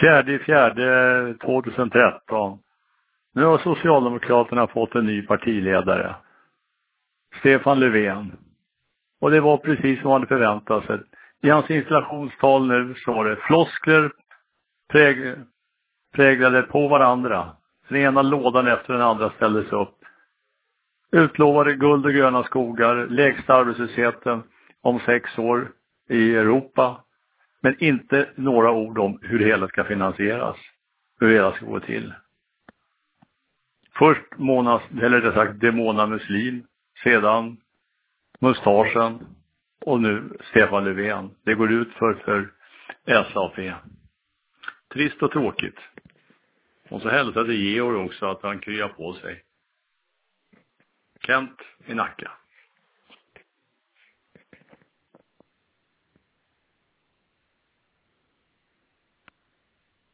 Fjärde fjärde 2013. Nu har Socialdemokraterna fått en ny partiledare. Stefan Löfven. Och det var precis som man hade förväntat sig. I hans installationstal nu så var det floskler präg, präglade på varandra. Den ena lådan efter den andra ställdes upp. Utlovade guld och gröna skogar, lägsta arbetslösheten om sex år i Europa. Men inte några ord om hur det hela ska finansieras. Hur det hela ska gå till. Först Mona, eller rättare sagt Demona Muslim, sedan mustaschen och nu Stefan Löfven. Det går ut för, för SAP. Trist och tråkigt. Och så hälsade Georg också att han kryar på sig. Kent i Nacka.